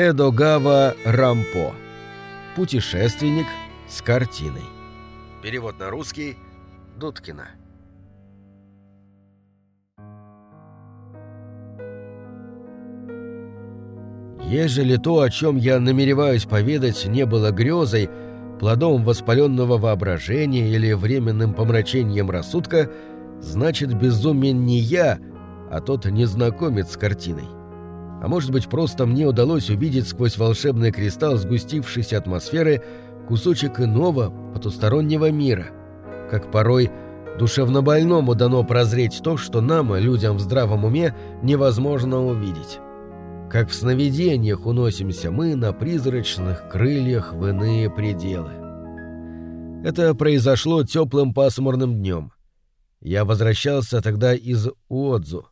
Эдогава Рампо. Путешественник с картиной. Перевод на русский Дудкина. Ежели то, о чем я намереваюсь поведать, не было грезой, плодом воспаленного воображения или временным помрачением рассудка, значит, безумен не я, а тот незнакомец с картиной. А может быть, просто мне удалось увидеть сквозь волшебный кристалл сгустившейся атмосферы кусочек иного, потустороннего мира. Как порой душевнобольному дано прозреть то, что нам, людям в здравом уме, невозможно увидеть. Как в сновидениях уносимся мы на призрачных крыльях в иные пределы. Это произошло теплым пасмурным днем. Я возвращался тогда из Уодзу,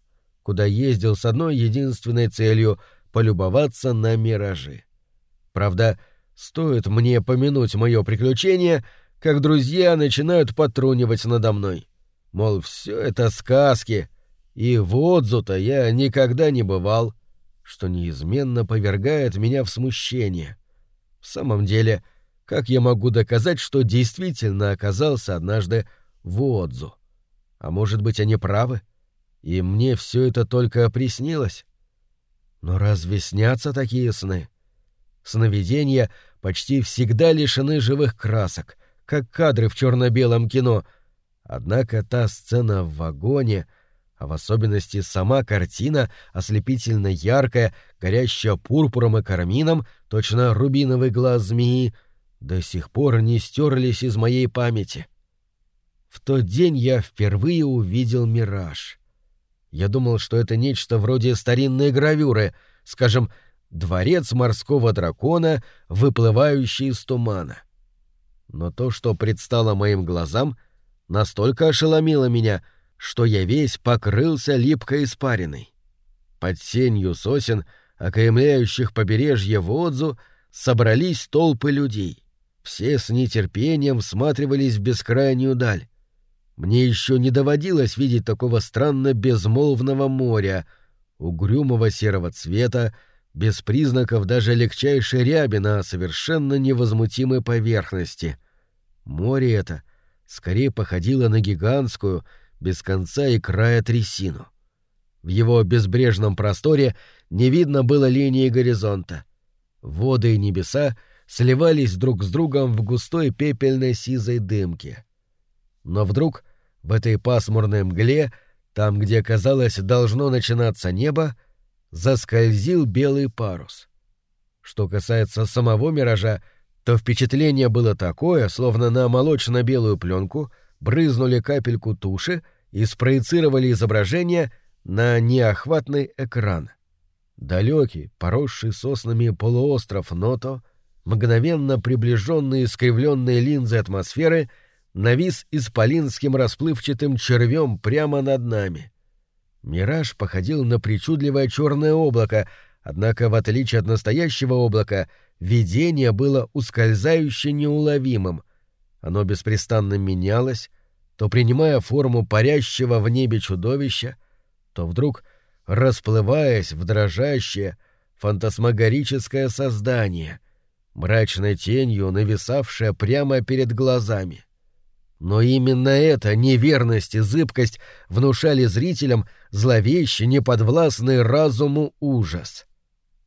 куда ездил с одной единственной целью — полюбоваться на миражи. Правда, стоит мне помянуть мое приключение, как друзья начинают потрунивать надо мной. Мол, все это сказки, и в Отзу-то я никогда не бывал, что неизменно повергает меня в смущение. В самом деле, как я могу доказать, что действительно оказался однажды в Отзу? А может быть, они правы? — и мне все это только приснилось. Но разве снятся такие сны? Сновидения почти всегда лишены живых красок, как кадры в черно-белом кино. Однако та сцена в вагоне, а в особенности сама картина, ослепительно яркая, горящая пурпуром и кармином, точно рубиновый глаз змеи, до сих пор не стерлись из моей памяти. В тот день я впервые увидел мираж — я думал, что это нечто вроде старинной гравюры, скажем, «Дворец морского дракона, выплывающий из тумана». Но то, что предстало моим глазам, настолько ошеломило меня, что я весь покрылся липкой испариной. Под сенью сосен, окаймляющих побережье Водзу, собрались толпы людей. Все с нетерпением всматривались в бескрайнюю даль. Мне еще не доводилось видеть такого странно безмолвного моря, угрюмого серого цвета, без признаков даже легчайшей ряби на совершенно невозмутимой поверхности. Море это скорее походило на гигантскую, без конца и края трясину. В его безбрежном просторе не видно было линии горизонта. Воды и небеса сливались друг с другом в густой пепельной сизой дымке. Но вдруг в этой пасмурной мгле, там, где, казалось, должно начинаться небо, заскользил белый парус. Что касается самого миража, то впечатление было такое, словно на молочно-белую пленку брызнули капельку туши и спроецировали изображение на неохватный экран. Далекий, поросший соснами полуостров Ното, мгновенно приближенные искривленные линзы атмосферы — навис исполинским расплывчатым червем прямо над нами. Мираж походил на причудливое черное облако, однако, в отличие от настоящего облака, видение было ускользающе неуловимым. Оно беспрестанно менялось, то принимая форму парящего в небе чудовища, то вдруг расплываясь в дрожащее, фантасмагорическое создание, мрачной тенью нависавшее прямо перед глазами. Но именно эта неверность и зыбкость внушали зрителям зловещий, неподвластный разуму ужас.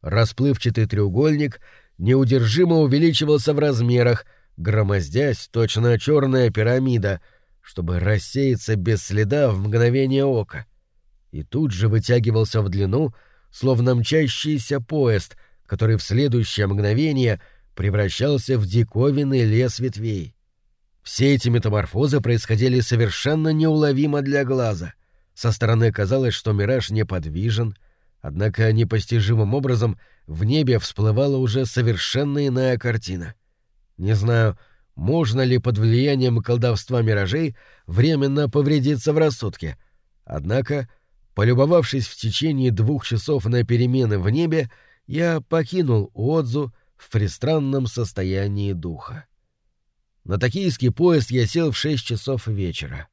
Расплывчатый треугольник неудержимо увеличивался в размерах, громоздясь точно черная пирамида, чтобы рассеяться без следа в мгновение ока. И тут же вытягивался в длину, словно мчащийся поезд, который в следующее мгновение превращался в диковинный лес ветвей. Все эти метаморфозы происходили совершенно неуловимо для глаза. Со стороны казалось, что мираж неподвижен, однако непостижимым образом в небе всплывала уже совершенно иная картина. Не знаю, можно ли под влиянием колдовства миражей временно повредиться в рассудке, однако, полюбовавшись в течение двух часов на перемены в небе, я покинул Отзу в пристранном состоянии духа. На токийский поезд я сел в шесть часов вечера.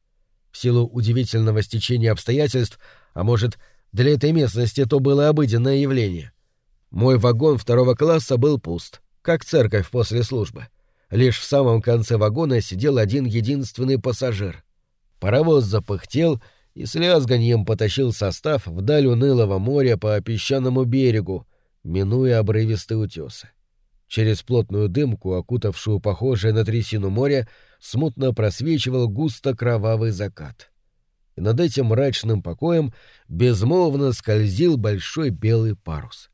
В силу удивительного стечения обстоятельств, а может, для этой местности то было обыденное явление. Мой вагон второго класса был пуст, как церковь после службы. Лишь в самом конце вагона сидел один единственный пассажир. Паровоз запыхтел и с лязганьем потащил состав вдаль унылого моря по песчаному берегу, минуя обрывистые утесы. Через плотную дымку, окутавшую похожее на трясину море, смутно просвечивал густо кровавый закат. И над этим мрачным покоем безмолвно скользил большой белый парус.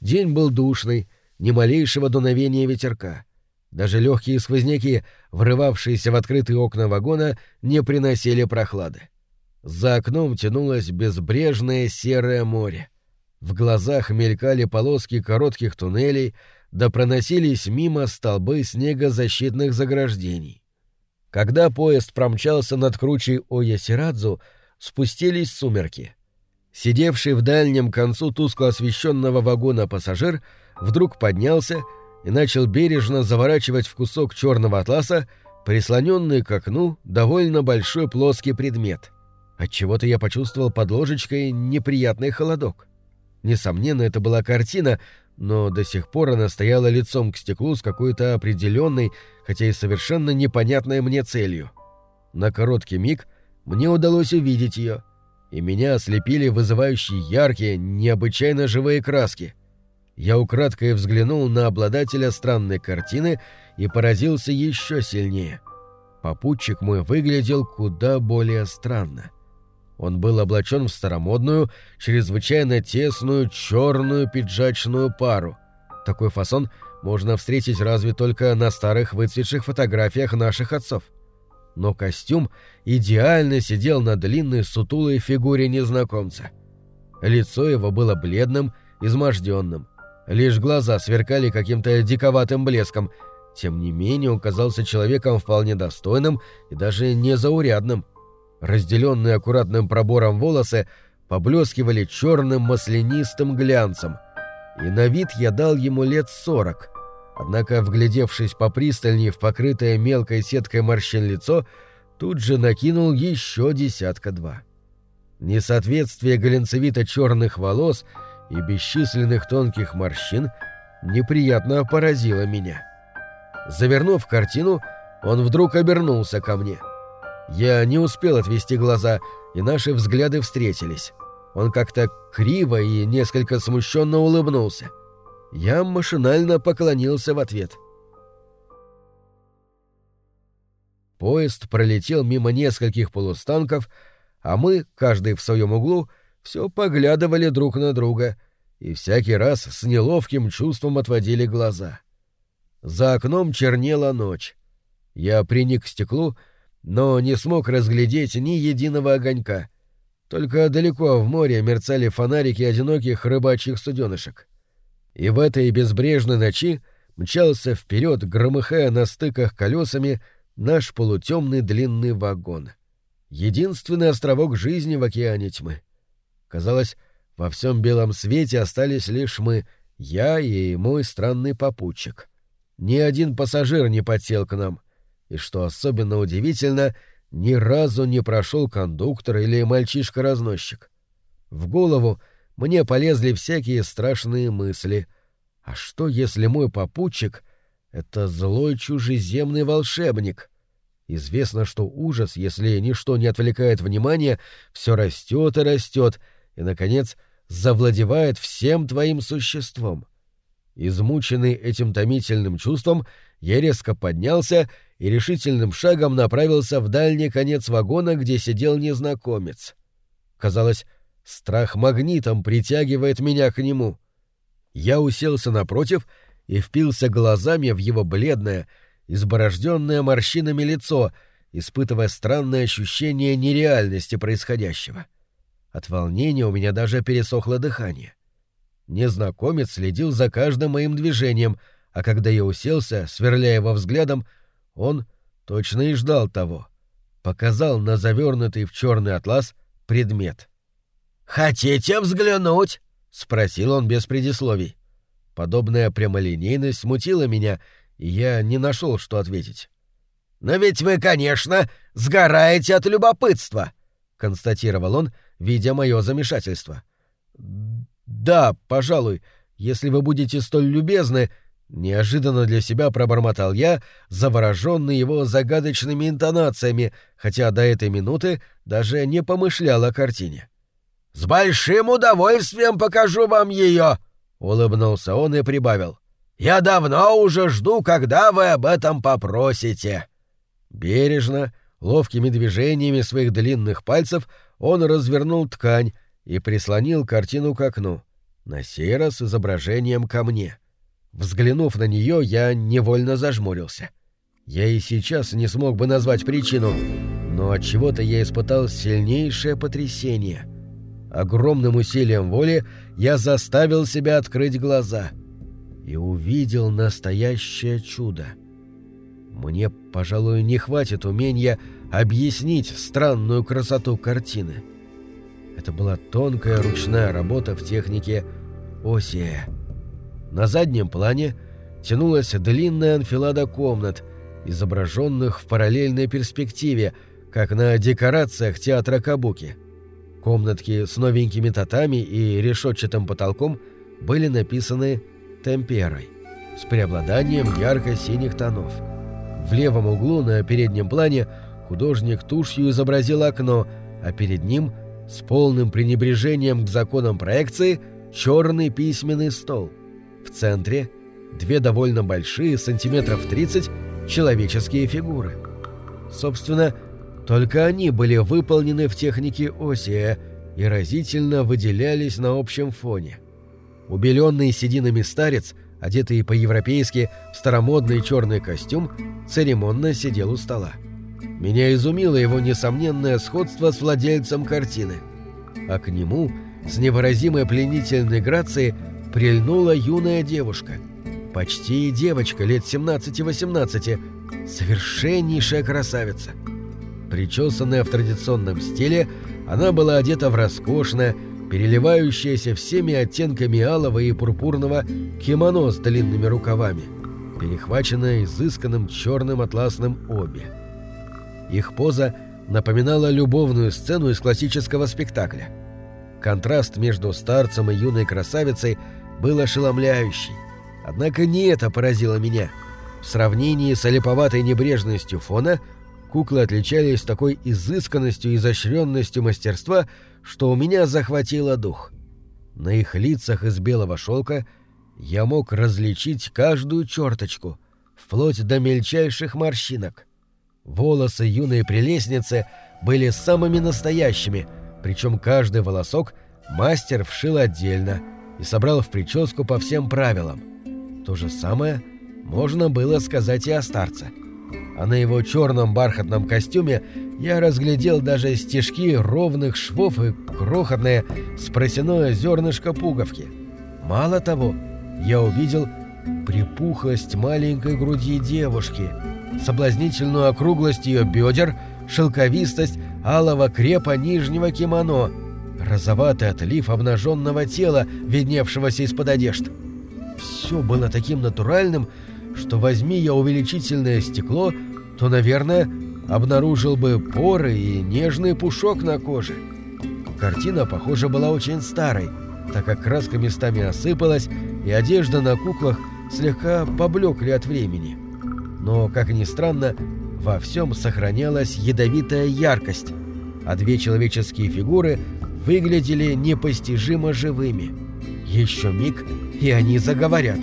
День был душный, ни малейшего дуновения ветерка. Даже легкие сквозняки, врывавшиеся в открытые окна вагона, не приносили прохлады. За окном тянулось безбрежное серое море. В глазах мелькали полоски коротких туннелей, да проносились мимо столбы снегозащитных заграждений. Когда поезд промчался над кручей Оясирадзу, спустились сумерки. Сидевший в дальнем концу тускло освещенного вагона пассажир вдруг поднялся и начал бережно заворачивать в кусок черного атласа прислоненный к окну довольно большой плоский предмет. Отчего-то я почувствовал под ложечкой неприятный холодок. Несомненно, это была картина, но до сих пор она стояла лицом к стеклу с какой-то определенной, хотя и совершенно непонятной мне целью. На короткий миг мне удалось увидеть ее, и меня ослепили вызывающие яркие, необычайно живые краски. Я украдкой взглянул на обладателя странной картины и поразился еще сильнее. Попутчик мой выглядел куда более странно. Он был облачен в старомодную, чрезвычайно тесную черную пиджачную пару. Такой фасон можно встретить разве только на старых выцветших фотографиях наших отцов. Но костюм идеально сидел на длинной сутулой фигуре незнакомца. Лицо его было бледным, изможденным. Лишь глаза сверкали каким-то диковатым блеском. Тем не менее он казался человеком вполне достойным и даже незаурядным. Разделенные аккуратным пробором волосы поблескивали черным маслянистым глянцем. И на вид я дал ему лет сорок. Однако, вглядевшись попристальней в покрытое мелкой сеткой морщин лицо, тут же накинул еще десятка-два. Несоответствие глянцевито-черных волос и бесчисленных тонких морщин неприятно поразило меня. Завернув картину, он вдруг обернулся ко мне — я не успел отвести глаза, и наши взгляды встретились. Он как-то криво и несколько смущенно улыбнулся. Я машинально поклонился в ответ. Поезд пролетел мимо нескольких полустанков, а мы, каждый в своем углу, все поглядывали друг на друга и всякий раз с неловким чувством отводили глаза. За окном чернела ночь. Я приник к стеклу но не смог разглядеть ни единого огонька. Только далеко в море мерцали фонарики одиноких рыбачьих суденышек. И в этой безбрежной ночи мчался вперед, громыхая на стыках колесами, наш полутемный длинный вагон. Единственный островок жизни в океане тьмы. Казалось, во всем белом свете остались лишь мы, я и мой странный попутчик. Ни один пассажир не подсел к нам и, что особенно удивительно, ни разу не прошел кондуктор или мальчишка-разносчик. В голову мне полезли всякие страшные мысли. А что, если мой попутчик — это злой чужеземный волшебник? Известно, что ужас, если ничто не отвлекает внимание, все растет и растет, и, наконец, завладевает всем твоим существом. Измученный этим томительным чувством, я резко поднялся и решительным шагом направился в дальний конец вагона, где сидел незнакомец. Казалось, страх магнитом притягивает меня к нему. Я уселся напротив и впился глазами в его бледное, изборожденное морщинами лицо, испытывая странное ощущение нереальности происходящего. От волнения у меня даже пересохло дыхание. Незнакомец следил за каждым моим движением, а когда я уселся, сверляя его взглядом, он точно и ждал того. Показал на завернутый в черный атлас предмет. «Хотите взглянуть?» — спросил он без предисловий. Подобная прямолинейность смутила меня, и я не нашел, что ответить. «Но ведь вы, конечно, сгораете от любопытства», — констатировал он, видя мое замешательство. «Да, пожалуй, если вы будете столь любезны, неожиданно для себя пробормотал я, завороженный его загадочными интонациями, хотя до этой минуты даже не помышлял о картине. С большим удовольствием покажу вам ее, улыбнулся он и прибавил. Я давно уже жду, когда вы об этом попросите. Бережно, ловкими движениями своих длинных пальцев он развернул ткань и прислонил картину к окну, на сей раз изображением ко мне. Взглянув на нее, я невольно зажмурился. Я и сейчас не смог бы назвать причину, но от чего-то я испытал сильнейшее потрясение. Огромным усилием воли я заставил себя открыть глаза и увидел настоящее чудо. Мне, пожалуй, не хватит умения объяснить странную красоту картины. Это была тонкая ручная работа в технике Осия. На заднем плане тянулась длинная анфилада комнат, изображенных в параллельной перспективе, как на декорациях театра Кабуки. Комнатки с новенькими татами и решетчатым потолком были написаны темперой, с преобладанием ярко-синих тонов. В левом углу на переднем плане художник тушью изобразил окно, а перед ним, с полным пренебрежением к законам проекции, черный письменный стол. В центре две довольно большие, сантиметров 30, человеческие фигуры. Собственно, только они были выполнены в технике Осия и разительно выделялись на общем фоне. Убеленный сединами старец – одетый по-европейски в старомодный черный костюм, церемонно сидел у стола. Меня изумило его несомненное сходство с владельцем картины. А к нему с невыразимой пленительной грацией прильнула юная девушка. Почти девочка лет 17-18, совершеннейшая красавица. Причесанная в традиционном стиле, она была одета в роскошное, переливающееся всеми оттенками алого и пурпурного кимоно с длинными рукавами, перехваченное изысканным черным атласным обе. Их поза напоминала любовную сцену из классического спектакля. Контраст между старцем и юной красавицей был ошеломляющий. Однако не это поразило меня. В сравнении с олиповатой небрежностью фона куклы отличались такой изысканностью и изощренностью мастерства, что у меня захватило дух. На их лицах из белого шелка я мог различить каждую черточку, вплоть до мельчайших морщинок. Волосы юной прелестницы были самыми настоящими, причем каждый волосок мастер вшил отдельно и собрал в прическу по всем правилам. То же самое можно было сказать и о старце. А на его черном бархатном костюме я разглядел даже стежки ровных швов и крохотное спросяное зернышко пуговки. Мало того, я увидел припухлость маленькой груди девушки, соблазнительную округлость ее бедер, шелковистость алого крепа нижнего кимоно, розоватый отлив обнаженного тела, видневшегося из-под одежд. Все было таким натуральным, что возьми я увеличительное стекло, то, наверное, обнаружил бы поры и нежный пушок на коже. Картина, похоже, была очень старой, так как краска местами осыпалась, и одежда на куклах слегка поблекли от времени. Но, как ни странно, во всем сохранялась ядовитая яркость, а две человеческие фигуры выглядели непостижимо живыми. Еще миг, и они заговорят.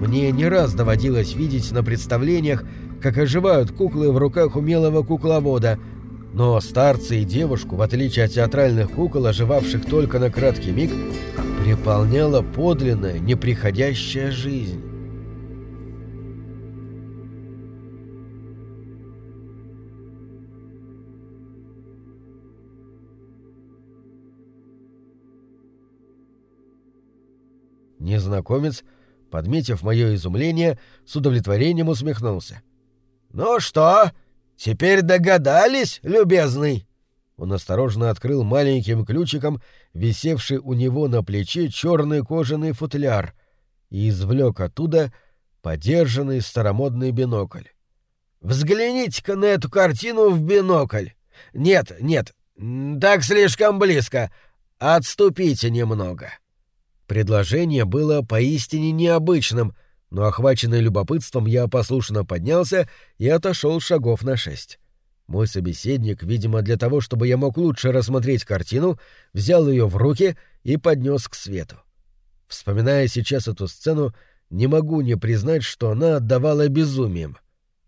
Мне не раз доводилось видеть на представлениях, как оживают куклы в руках умелого кукловода. Но старцы и девушку, в отличие от театральных кукол, оживавших только на краткий миг, переполняла подлинная, неприходящая жизнь. Незнакомец, подметив мое изумление, с удовлетворением усмехнулся. «Ну что, теперь догадались, любезный?» Он осторожно открыл маленьким ключиком висевший у него на плече черный кожаный футляр и извлек оттуда подержанный старомодный бинокль. «Взгляните-ка на эту картину в бинокль! Нет, нет, так слишком близко. Отступите немного». Предложение было поистине необычным, но охваченный любопытством я послушно поднялся и отошел шагов на шесть. Мой собеседник, видимо, для того, чтобы я мог лучше рассмотреть картину, взял ее в руки и поднес к свету. Вспоминая сейчас эту сцену, не могу не признать, что она отдавала безумием.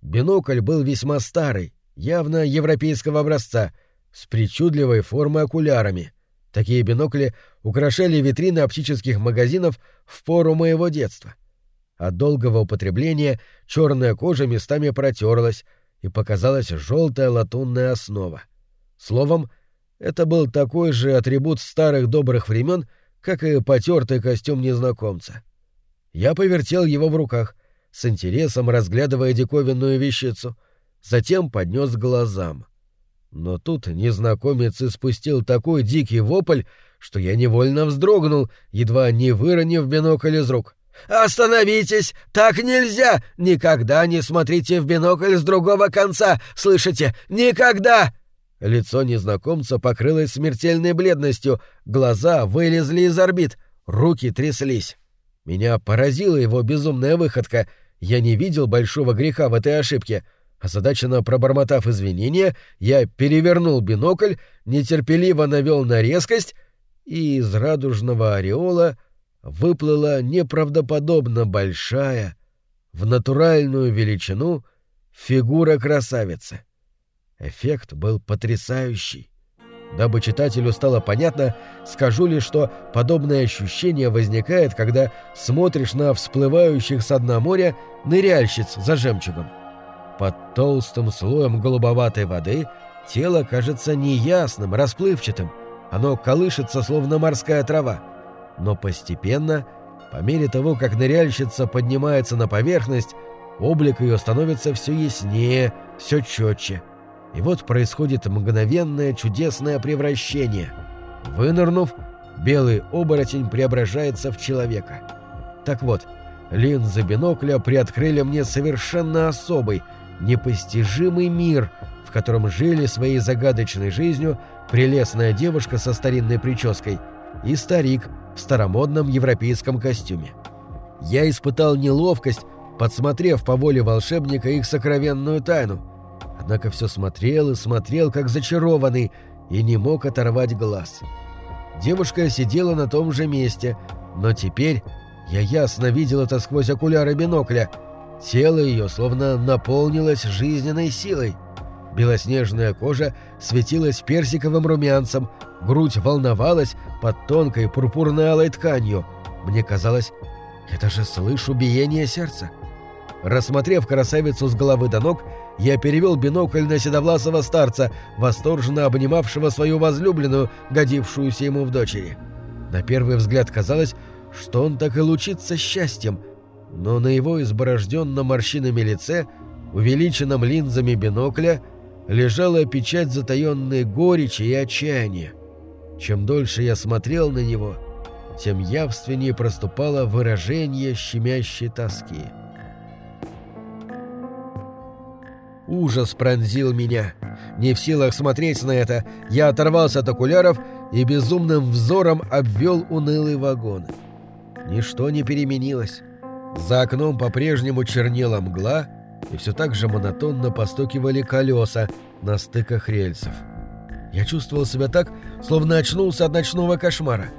Бинокль был весьма старый, явно европейского образца, с причудливой формой окулярами. Такие бинокли украшали витрины оптических магазинов в пору моего детства. От долгого употребления черная кожа местами протерлась, и показалась желтая латунная основа. Словом, это был такой же атрибут старых добрых времен, как и потертый костюм незнакомца. Я повертел его в руках, с интересом разглядывая диковинную вещицу, затем поднес глазам. Но тут незнакомец испустил такой дикий вопль, что я невольно вздрогнул, едва не выронив бинокль из рук. «Остановитесь! Так нельзя! Никогда не смотрите в бинокль с другого конца! Слышите? Никогда!» Лицо незнакомца покрылось смертельной бледностью, глаза вылезли из орбит, руки тряслись. Меня поразила его безумная выходка. Я не видел большого греха в этой ошибке. Озадаченно пробормотав извинения, я перевернул бинокль, нетерпеливо навел на резкость, и из радужного ореола выплыла неправдоподобно большая, в натуральную величину, фигура красавицы. Эффект был потрясающий. Дабы читателю стало понятно, скажу лишь, что подобное ощущение возникает, когда смотришь на всплывающих с дна моря ныряльщиц за жемчугом. Под толстым слоем голубоватой воды тело кажется неясным, расплывчатым. Оно колышется, словно морская трава. Но постепенно, по мере того, как ныряльщица поднимается на поверхность, облик ее становится все яснее, все четче. И вот происходит мгновенное чудесное превращение. Вынырнув, белый оборотень преображается в человека. Так вот, линзы бинокля приоткрыли мне совершенно особый, непостижимый мир, в котором жили своей загадочной жизнью прелестная девушка со старинной прической и старик в старомодном европейском костюме. Я испытал неловкость, подсмотрев по воле волшебника их сокровенную тайну, однако все смотрел и смотрел, как зачарованный, и не мог оторвать глаз. Девушка сидела на том же месте, но теперь я ясно видел это сквозь окуляры бинокля. Тело ее словно наполнилось жизненной силой. Белоснежная кожа светилась персиковым румянцем, грудь волновалась под тонкой пурпурной алой тканью. Мне казалось, я даже слышу биение сердца. Рассмотрев красавицу с головы до ног, я перевел бинокль на седовласого старца, восторженно обнимавшего свою возлюбленную, годившуюся ему в дочери. На первый взгляд казалось, что он так и лучится счастьем, но на его изборожденном морщинами лице, увеличенном линзами бинокля, лежала печать затаенной горечи и отчаяния. Чем дольше я смотрел на него, тем явственнее проступало выражение щемящей тоски. Ужас пронзил меня. Не в силах смотреть на это, я оторвался от окуляров и безумным взором обвел унылый вагон. Ничто не переменилось. За окном по-прежнему чернела мгла, и все так же монотонно постукивали колеса на стыках рельсов. Я чувствовал себя так, словно очнулся от ночного кошмара.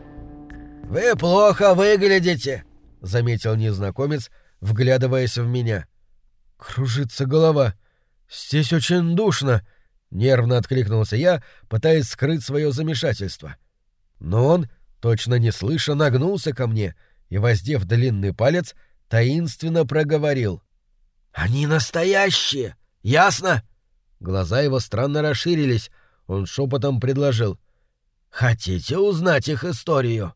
«Вы плохо выглядите», — заметил незнакомец, вглядываясь в меня. «Кружится голова», «Здесь очень душно», — нервно откликнулся я, пытаясь скрыть свое замешательство. Но он, точно не слыша, нагнулся ко мне и, воздев длинный палец, таинственно проговорил. «Они настоящие! Ясно?» Глаза его странно расширились. Он шепотом предложил. «Хотите узнать их историю?»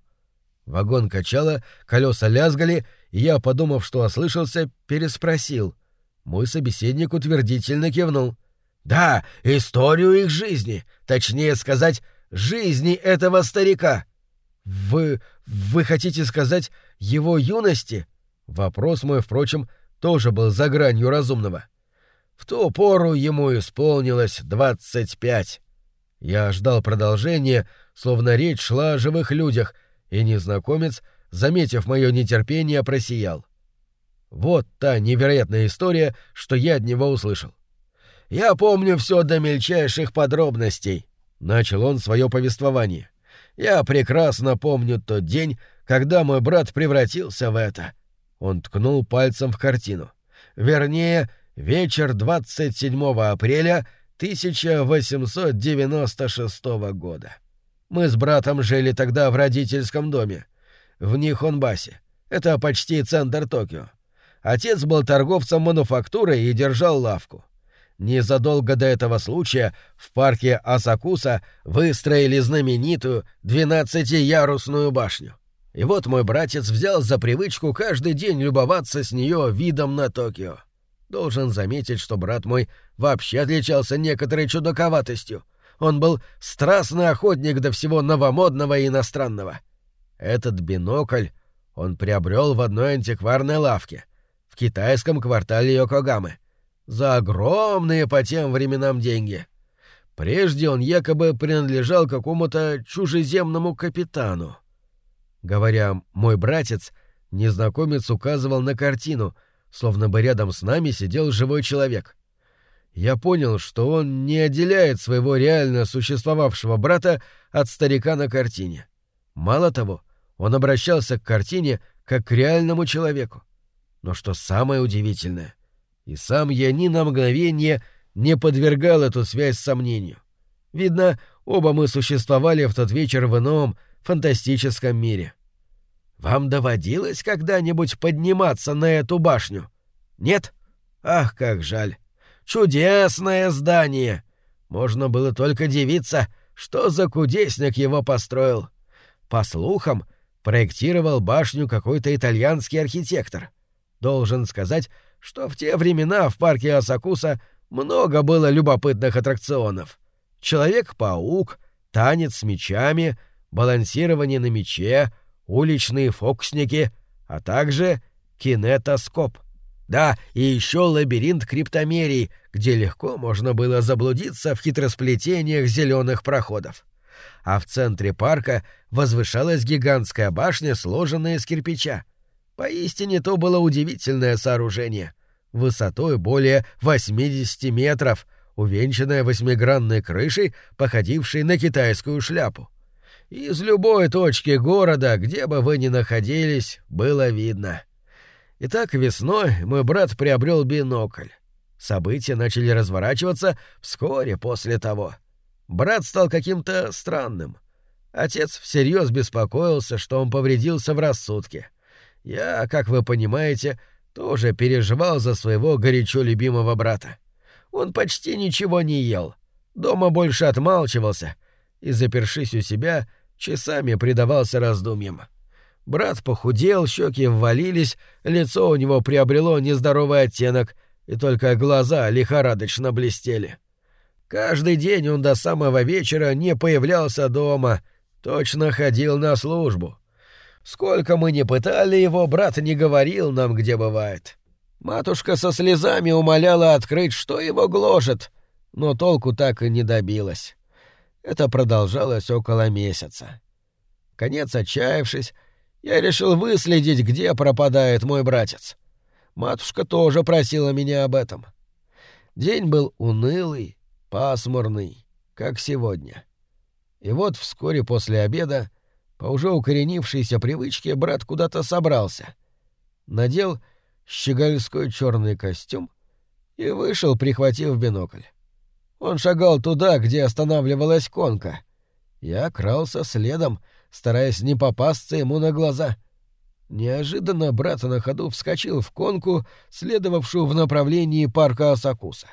Вагон качало, колеса лязгали, и я, подумав, что ослышался, переспросил — мой собеседник утвердительно кивнул. «Да, историю их жизни, точнее сказать, жизни этого старика». «Вы... вы хотите сказать его юности?» Вопрос мой, впрочем, тоже был за гранью разумного. В ту пору ему исполнилось двадцать пять. Я ждал продолжения, словно речь шла о живых людях, и незнакомец заметив мое нетерпение, просиял. Вот та невероятная история, что я от него услышал. «Я помню все до мельчайших подробностей», — начал он свое повествование. «Я прекрасно помню тот день, когда мой брат превратился в это». Он ткнул пальцем в картину. Вернее, вечер 27 апреля 1896 года. Мы с братом жили тогда в родительском доме, в Нихонбасе. Это почти центр Токио. Отец был торговцем мануфактурой и держал лавку. Незадолго до этого случая в парке Асакуса выстроили знаменитую двенадцатиярусную башню. И вот мой братец взял за привычку каждый день любоваться с нее видом на Токио. Должен заметить, что брат мой вообще отличался некоторой чудаковатостью. Он был страстный охотник до всего новомодного и иностранного. Этот бинокль он приобрел в одной антикварной лавке в китайском квартале Йокогамы за огромные по тем временам деньги. Прежде он якобы принадлежал какому-то чужеземному капитану. Говоря «мой братец», незнакомец указывал на картину, словно бы рядом с нами сидел живой человек я понял, что он не отделяет своего реально существовавшего брата от старика на картине. Мало того, он обращался к картине как к реальному человеку. Но что самое удивительное, и сам я ни на мгновение не подвергал эту связь сомнению. Видно, оба мы существовали в тот вечер в ином, фантастическом мире. Вам доводилось когда-нибудь подниматься на эту башню? Нет? Ах, как жаль. Чудесное здание! Можно было только дивиться, что за кудесник его построил. По слухам, проектировал башню какой-то итальянский архитектор. Должен сказать, что в те времена в парке Асакуса много было любопытных аттракционов. Человек-паук, танец с мечами, балансирование на мече, уличные фокусники, а также кинетоскоп. Да, и еще лабиринт криптомерий, где легко можно было заблудиться в хитросплетениях зеленых проходов. А в центре парка возвышалась гигантская башня, сложенная из кирпича. Поистине то было удивительное сооружение. Высотой более 80 метров, увенчанное восьмигранной крышей, походившей на китайскую шляпу. Из любой точки города, где бы вы ни находились, было видно — Итак, весной мой брат приобрел бинокль. События начали разворачиваться вскоре после того. Брат стал каким-то странным. Отец всерьез беспокоился, что он повредился в рассудке. Я, как вы понимаете, тоже переживал за своего горячо любимого брата. Он почти ничего не ел, дома больше отмалчивался и, запершись у себя, часами предавался раздумьям. Брат похудел, щеки ввалились, лицо у него приобрело нездоровый оттенок, и только глаза лихорадочно блестели. Каждый день он до самого вечера не появлялся дома, точно ходил на службу. Сколько мы не пытали его, брат не говорил нам, где бывает. Матушка со слезами умоляла открыть, что его гложет, но толку так и не добилась. Это продолжалось около месяца. Конец отчаявшись, я решил выследить, где пропадает мой братец. Матушка тоже просила меня об этом. День был унылый, пасмурный, как сегодня. И вот вскоре после обеда, по уже укоренившейся привычке, брат куда-то собрался. Надел щегольской черный костюм и вышел, прихватив бинокль. Он шагал туда, где останавливалась конка. Я крался следом, стараясь не попасться ему на глаза. Неожиданно брат на ходу вскочил в конку, следовавшую в направлении парка Асакуса.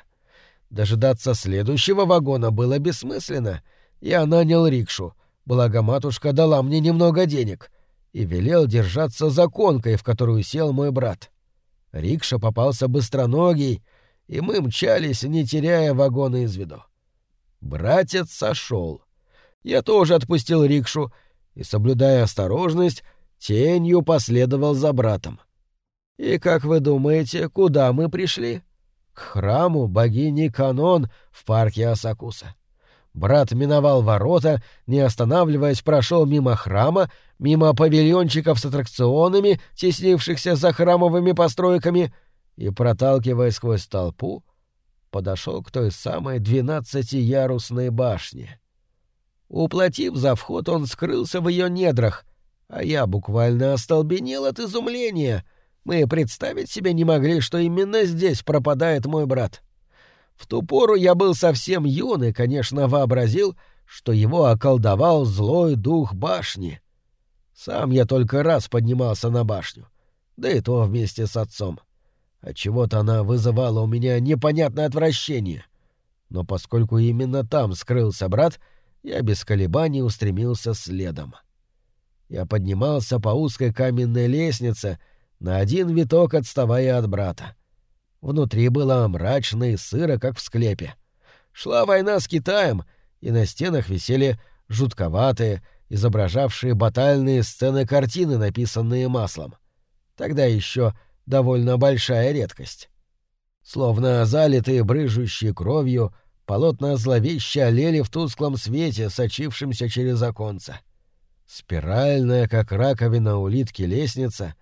Дожидаться следующего вагона было бессмысленно. Я нанял рикшу, благо матушка дала мне немного денег, и велел держаться за конкой, в которую сел мой брат. Рикша попался быстроногий, и мы мчались, не теряя вагона из виду. Братец сошел. Я тоже отпустил рикшу и, соблюдая осторожность, тенью последовал за братом. И как вы думаете, куда мы пришли? К храму богини Канон в парке Асакуса. Брат миновал ворота, не останавливаясь, прошел мимо храма, мимо павильончиков с аттракционами, теснившихся за храмовыми постройками, и, проталкиваясь сквозь толпу, подошел к той самой двенадцатиярусной башне. Уплатив за вход, он скрылся в ее недрах, а я буквально остолбенел от изумления. Мы представить себе не могли, что именно здесь пропадает мой брат. В ту пору я был совсем юн конечно, вообразил, что его околдовал злой дух башни. Сам я только раз поднимался на башню, да и то вместе с отцом. Отчего-то она вызывала у меня непонятное отвращение. Но поскольку именно там скрылся брат, я без колебаний устремился следом. Я поднимался по узкой каменной лестнице, на один виток отставая от брата. Внутри было мрачно и сыро, как в склепе. Шла война с Китаем, и на стенах висели жутковатые, изображавшие батальные сцены картины, написанные маслом. Тогда еще довольно большая редкость. Словно залитые брыжущей кровью, полотна зловеще олели в тусклом свете, сочившемся через оконца. Спиральная, как раковина улитки, лестница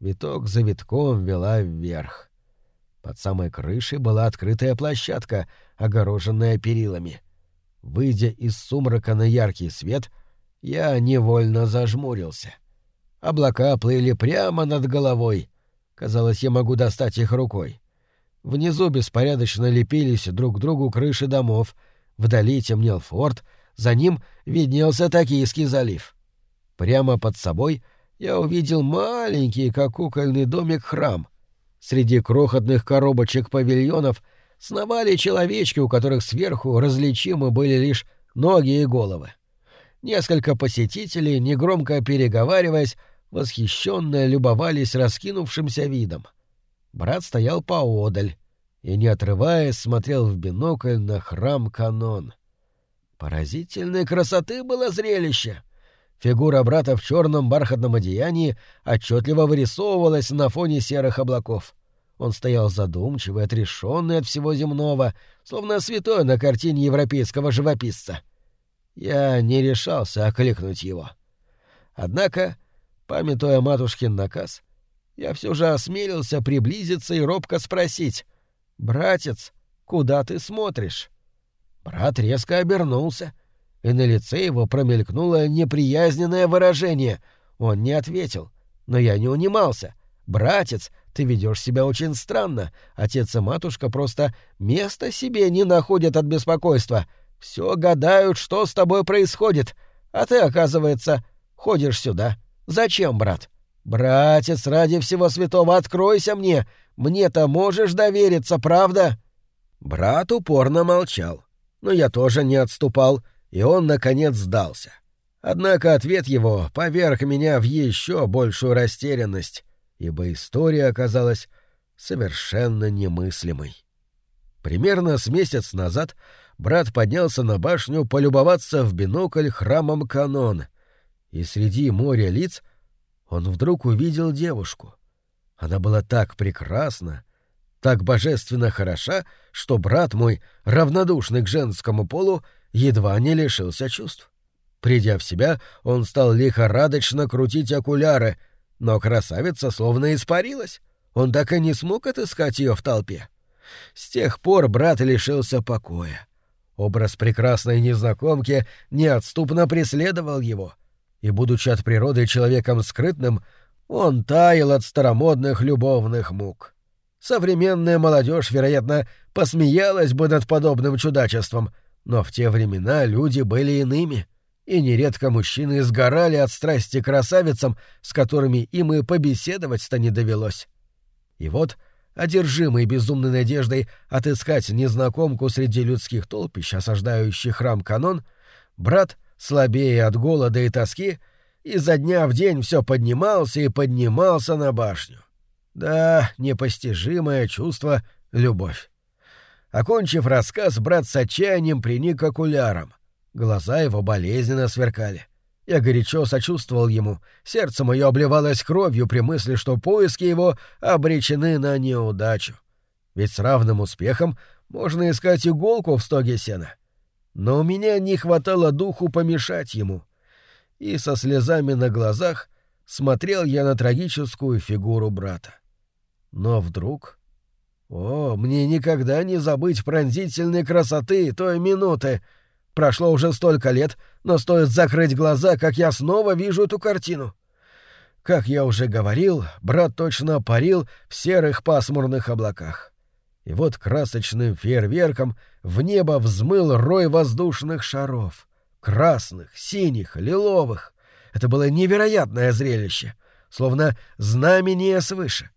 виток за витком вела вверх. Под самой крышей была открытая площадка, огороженная перилами. Выйдя из сумрака на яркий свет, я невольно зажмурился. Облака плыли прямо над головой. Казалось, я могу достать их рукой. Внизу беспорядочно лепились друг к другу крыши домов. Вдали темнел форт, за ним виднелся Токийский залив. Прямо под собой я увидел маленький, как кукольный домик, храм — Среди крохотных коробочек павильонов сновали человечки, у которых сверху различимы были лишь ноги и головы. Несколько посетителей, негромко переговариваясь, восхищенно любовались раскинувшимся видом. Брат стоял поодаль и, не отрываясь, смотрел в бинокль на храм Канон. Поразительной красоты было зрелище. Фигура брата в черном бархатном одеянии отчетливо вырисовывалась на фоне серых облаков. Он стоял задумчивый, отрешенный от всего земного, словно святой на картине европейского живописца. Я не решался окликнуть его. Однако, памятуя матушкин наказ, я все же осмелился приблизиться и робко спросить «Братец, куда ты смотришь?» Брат резко обернулся — и на лице его промелькнуло неприязненное выражение. Он не ответил, но я не унимался. «Братец, ты ведешь себя очень странно. Отец и матушка просто места себе не находят от беспокойства. Все гадают, что с тобой происходит. А ты, оказывается, ходишь сюда. Зачем, брат? Братец, ради всего святого, откройся мне. Мне-то можешь довериться, правда?» Брат упорно молчал. Но я тоже не отступал — и он, наконец, сдался. Однако ответ его поверг меня в еще большую растерянность, ибо история оказалась совершенно немыслимой. Примерно с месяц назад брат поднялся на башню полюбоваться в бинокль храмом Канон, и среди моря лиц он вдруг увидел девушку. Она была так прекрасна, так божественно хороша, что брат мой, равнодушный к женскому полу, едва не лишился чувств. Придя в себя, он стал лихорадочно крутить окуляры, но красавица словно испарилась. Он так и не смог отыскать ее в толпе. С тех пор брат лишился покоя. Образ прекрасной незнакомки неотступно преследовал его, и, будучи от природы человеком скрытным, он таял от старомодных любовных мук. Современная молодежь, вероятно, посмеялась бы над подобным чудачеством — но в те времена люди были иными, и нередко мужчины сгорали от страсти красавицам, с которыми им и побеседовать-то не довелось. И вот, одержимый безумной надеждой отыскать незнакомку среди людских толпищ, осаждающих храм Канон, брат, слабее от голода и тоски, изо дня в день все поднимался и поднимался на башню. Да, непостижимое чувство — любовь. Окончив рассказ, брат с отчаянием приник к окулярам. Глаза его болезненно сверкали. Я горячо сочувствовал ему, сердце мое обливалось кровью при мысли, что поиски его обречены на неудачу. Ведь с равным успехом можно искать иголку в стоге сена. Но у меня не хватало духу помешать ему. И со слезами на глазах смотрел я на трагическую фигуру брата. Но вдруг... О, мне никогда не забыть пронзительной красоты той минуты. Прошло уже столько лет, но стоит закрыть глаза, как я снова вижу эту картину. Как я уже говорил, брат точно парил в серых пасмурных облаках. И вот красочным фейерверком в небо взмыл рой воздушных шаров. Красных, синих, лиловых. Это было невероятное зрелище, словно знамение свыше.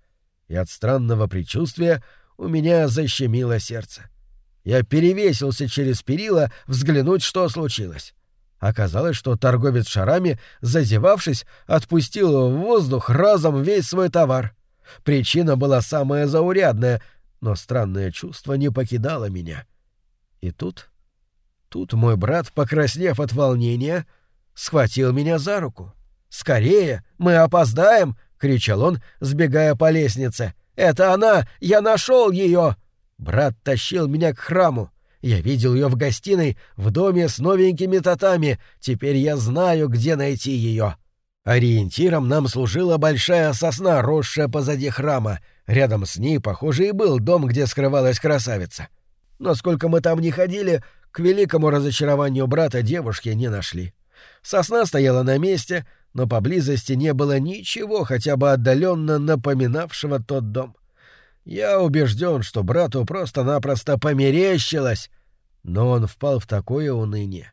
И от странного предчувствия у меня защемило сердце. Я перевесился через перила взглянуть, что случилось. Оказалось, что торговец шарами, зазевавшись, отпустил в воздух разом весь свой товар. Причина была самая заурядная, но странное чувство не покидало меня. И тут... Тут мой брат, покраснев от волнения, схватил меня за руку. «Скорее! Мы опоздаем!» — кричал он, сбегая по лестнице. «Это она! Я нашел ее!» Брат тащил меня к храму. Я видел ее в гостиной, в доме с новенькими татами. Теперь я знаю, где найти ее. Ориентиром нам служила большая сосна, росшая позади храма. Рядом с ней, похоже, и был дом, где скрывалась красавица. Но сколько мы там не ходили, к великому разочарованию брата девушки не нашли. Сосна стояла на месте, но поблизости не было ничего, хотя бы отдаленно напоминавшего тот дом. Я убежден, что брату просто-напросто померещилось, но он впал в такое уныние,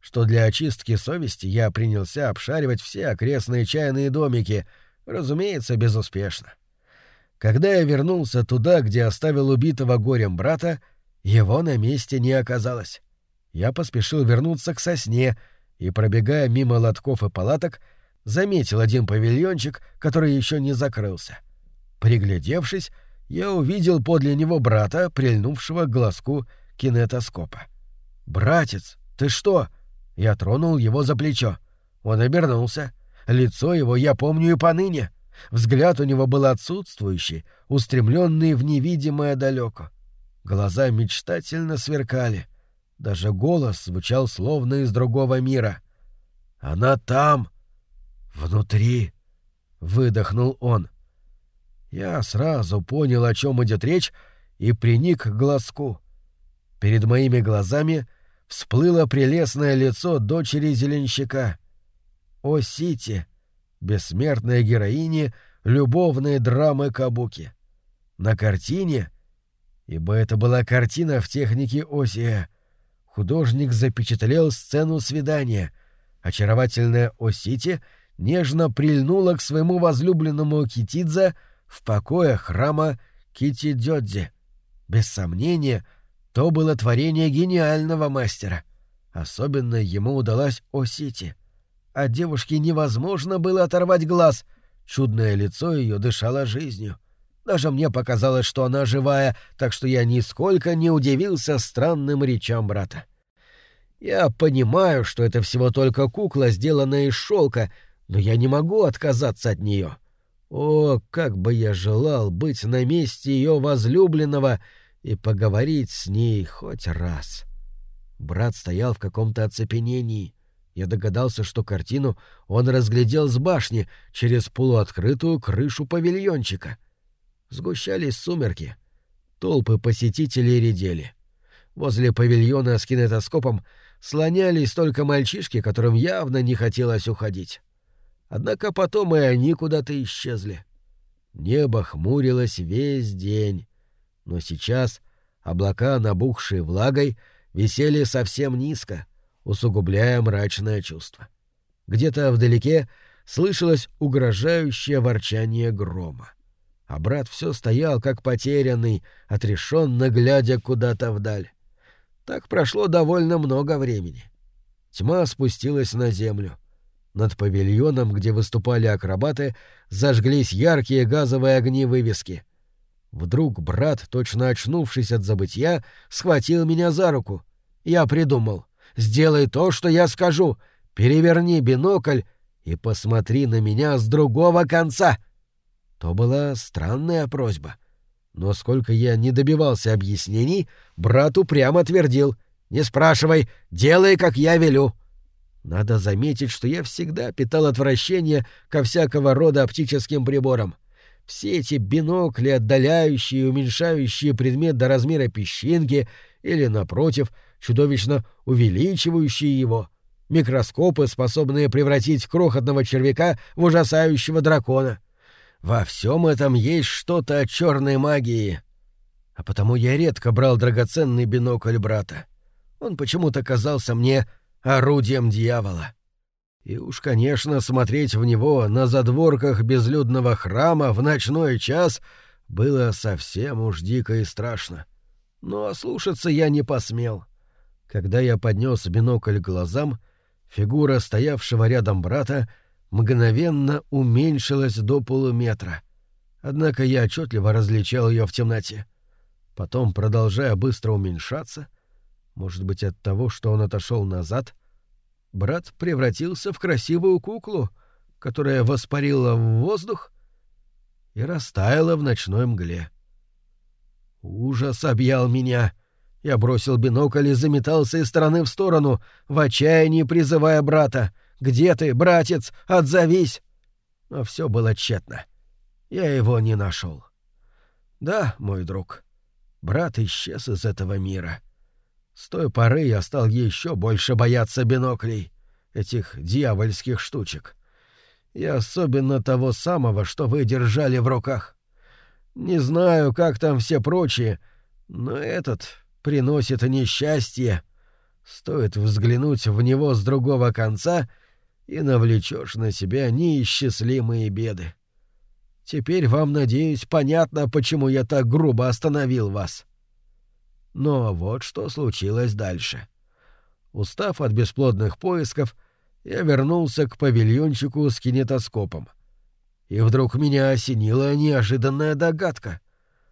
что для очистки совести я принялся обшаривать все окрестные чайные домики, разумеется, безуспешно. Когда я вернулся туда, где оставил убитого горем брата, его на месте не оказалось. Я поспешил вернуться к сосне и, пробегая мимо лотков и палаток, заметил один павильончик, который еще не закрылся. Приглядевшись, я увидел подле него брата, прильнувшего к глазку кинетоскопа. «Братец, ты что?» Я тронул его за плечо. Он обернулся. Лицо его я помню и поныне. Взгляд у него был отсутствующий, устремленный в невидимое далеко. Глаза мечтательно сверкали. Даже голос звучал словно из другого мира. «Она там! Внутри!» — выдохнул он. Я сразу понял, о чем идет речь, и приник к глазку. Перед моими глазами всплыло прелестное лицо дочери зеленщика. О Сити, бессмертной героини любовной драмы Кабуки. На картине, ибо это была картина в технике Осия, художник запечатлел сцену свидания. Очаровательная Осити нежно прильнула к своему возлюбленному Китидзе в покоях храма Китидёдзи. Без сомнения, то было творение гениального мастера. Особенно ему удалась Осити. От девушки невозможно было оторвать глаз. Чудное лицо ее дышало жизнью. Даже мне показалось, что она живая, так что я нисколько не удивился странным речам брата. Я понимаю, что это всего только кукла, сделанная из шелка, но я не могу отказаться от нее. О, как бы я желал быть на месте ее возлюбленного и поговорить с ней хоть раз. Брат стоял в каком-то оцепенении. Я догадался, что картину он разглядел с башни через полуоткрытую крышу павильончика. Сгущались сумерки. Толпы посетителей редели. Возле павильона с кинетоскопом слонялись только мальчишки, которым явно не хотелось уходить. Однако потом и они куда-то исчезли. Небо хмурилось весь день, но сейчас облака, набухшие влагой, висели совсем низко, усугубляя мрачное чувство. Где-то вдалеке слышалось угрожающее ворчание грома. А брат все стоял, как потерянный, отрешенно глядя куда-то вдаль. Так прошло довольно много времени. Тьма спустилась на землю — над павильоном, где выступали акробаты, зажглись яркие газовые огни вывески. Вдруг брат, точно очнувшись от забытья, схватил меня за руку. Я придумал. «Сделай то, что я скажу. Переверни бинокль и посмотри на меня с другого конца». То была странная просьба. Но сколько я не добивался объяснений, брату прямо твердил Не спрашивай, делай, как я велю. Надо заметить, что я всегда питал отвращение ко всякого рода оптическим приборам. Все эти бинокли, отдаляющие и уменьшающие предмет до размера песчинки или, напротив, чудовищно увеличивающие его. Микроскопы, способные превратить крохотного червяка в ужасающего дракона. Во всем этом есть что-то от черной магии. А потому я редко брал драгоценный бинокль брата. Он почему-то казался мне орудием дьявола. И уж, конечно, смотреть в него на задворках безлюдного храма в ночной час было совсем уж дико и страшно. Но ослушаться я не посмел. Когда я поднес бинокль к глазам, фигура стоявшего рядом брата мгновенно уменьшилась до полуметра. Однако я отчетливо различал ее в темноте. Потом, продолжая быстро уменьшаться, может быть, от того, что он отошел назад, брат превратился в красивую куклу, которая воспарила в воздух и растаяла в ночной мгле. Ужас объял меня. Я бросил бинокль и заметался из стороны в сторону, в отчаянии призывая брата. «Где ты, братец? Отзовись!» Но все было тщетно. Я его не нашел. Да, мой друг, брат исчез из этого мира. — с той поры я стал еще больше бояться биноклей, этих дьявольских штучек. И особенно того самого, что вы держали в руках. Не знаю, как там все прочие, но этот приносит несчастье. Стоит взглянуть в него с другого конца, и навлечешь на себя неисчислимые беды. Теперь вам, надеюсь, понятно, почему я так грубо остановил вас. Но вот что случилось дальше. Устав от бесплодных поисков, я вернулся к павильончику с кинетоскопом. И вдруг меня осенила неожиданная догадка.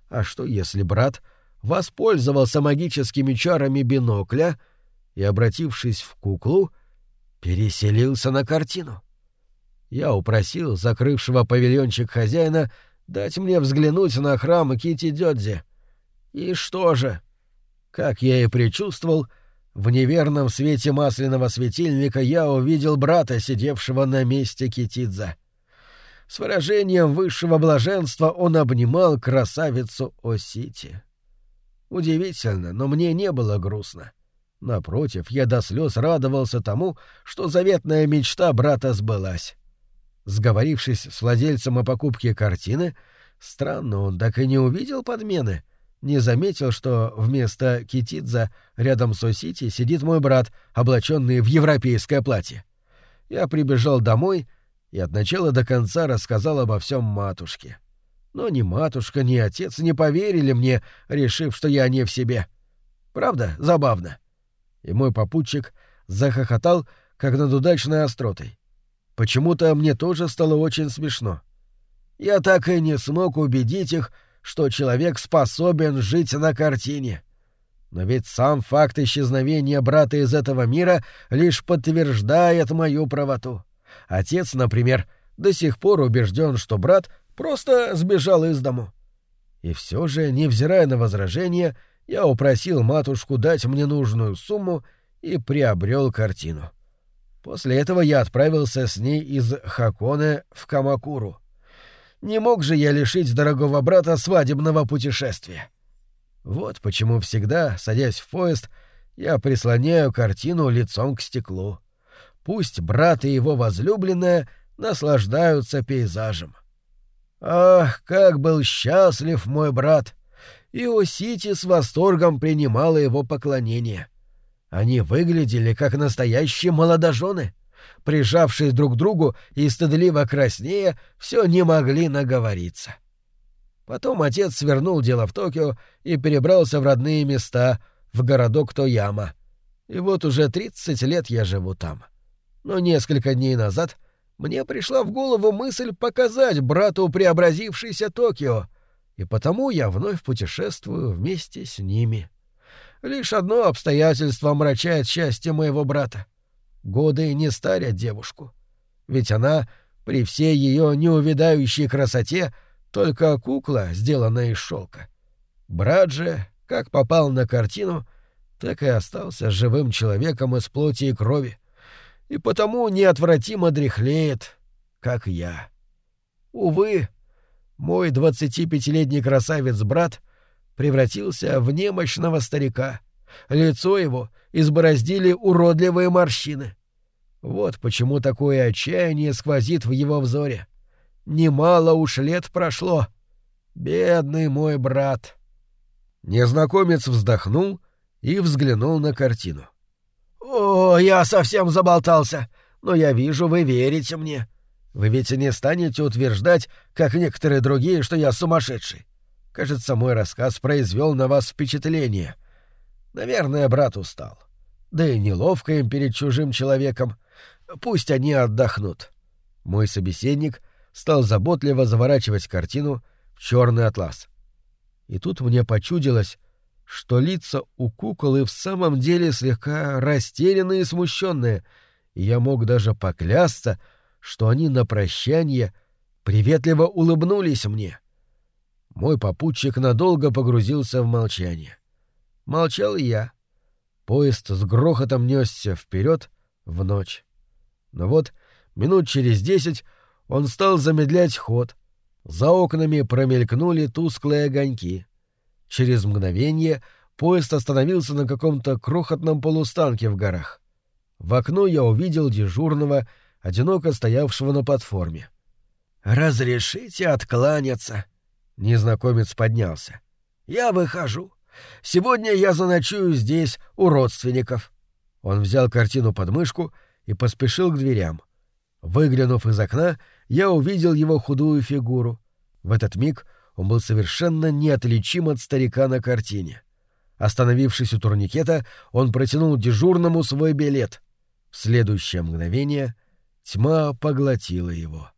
А что если брат воспользовался магическими чарами бинокля и, обратившись в куклу, переселился на картину? Я упросил закрывшего павильончик хозяина дать мне взглянуть на храм Кити Дёдзи. И что же? Как я и предчувствовал, в неверном свете масляного светильника я увидел брата, сидевшего на месте Китидза. С выражением высшего блаженства он обнимал красавицу Осити. Удивительно, но мне не было грустно. Напротив, я до слез радовался тому, что заветная мечта брата сбылась. Сговорившись с владельцем о покупке картины, странно, он так и не увидел подмены — не заметил, что вместо Китидза рядом с Осити сидит мой брат, облаченный в европейское платье. Я прибежал домой и от начала до конца рассказал обо всем матушке. Но ни матушка, ни отец не поверили мне, решив, что я не в себе. Правда, забавно. И мой попутчик захохотал, как над удачной остротой. Почему-то мне тоже стало очень смешно. Я так и не смог убедить их, что человек способен жить на картине. Но ведь сам факт исчезновения брата из этого мира лишь подтверждает мою правоту. Отец, например, до сих пор убежден, что брат просто сбежал из дому. И все же, невзирая на возражения, я упросил матушку дать мне нужную сумму и приобрел картину. После этого я отправился с ней из Хаконе в Камакуру — не мог же я лишить дорогого брата свадебного путешествия. Вот почему всегда, садясь в поезд, я прислоняю картину лицом к стеклу. Пусть брат и его возлюбленная наслаждаются пейзажем. Ах, как был счастлив мой брат! Иосити с восторгом принимала его поклонение. Они выглядели как настоящие молодожены прижавшись друг к другу и стыдливо краснея, все не могли наговориться. Потом отец свернул дело в Токио и перебрался в родные места, в городок Тояма. И вот уже 30 лет я живу там. Но несколько дней назад мне пришла в голову мысль показать брату преобразившийся Токио, и потому я вновь путешествую вместе с ними. Лишь одно обстоятельство омрачает счастье моего брата. Годы не старят девушку. Ведь она, при всей ее неувидающей красоте, только кукла, сделанная из шелка. Брат же, как попал на картину, так и остался живым человеком из плоти и крови, и потому неотвратимо дряхлеет, как я. Увы, мой двадцатипятилетний красавец-брат превратился в немощного старика. Лицо его избороздили уродливые морщины. Вот почему такое отчаяние сквозит в его взоре. Немало уж лет прошло. Бедный мой брат. Незнакомец вздохнул и взглянул на картину. «О, я совсем заболтался, но я вижу, вы верите мне. Вы ведь не станете утверждать, как некоторые другие, что я сумасшедший. Кажется, мой рассказ произвел на вас впечатление. Наверное, брат устал. Да и неловко им перед чужим человеком. Пусть они отдохнут. Мой собеседник стал заботливо заворачивать картину в черный атлас. И тут мне почудилось, что лица у кукол в самом деле слегка растерянные и смущенные, и я мог даже поклясться, что они на прощание приветливо улыбнулись мне. Мой попутчик надолго погрузился в молчание. Молчал я. Поезд с грохотом несся вперед в ночь. Но вот минут через десять он стал замедлять ход. За окнами промелькнули тусклые огоньки. Через мгновение поезд остановился на каком-то крохотном полустанке в горах. В окно я увидел дежурного, одиноко стоявшего на платформе. «Разрешите откланяться?» Незнакомец поднялся. «Я выхожу. Сегодня я заночую здесь, у родственников». Он взял картину под мышку и поспешил к дверям. Выглянув из окна, я увидел его худую фигуру. В этот миг он был совершенно неотличим от старика на картине. Остановившись у турникета, он протянул дежурному свой билет. В следующее мгновение тьма поглотила его.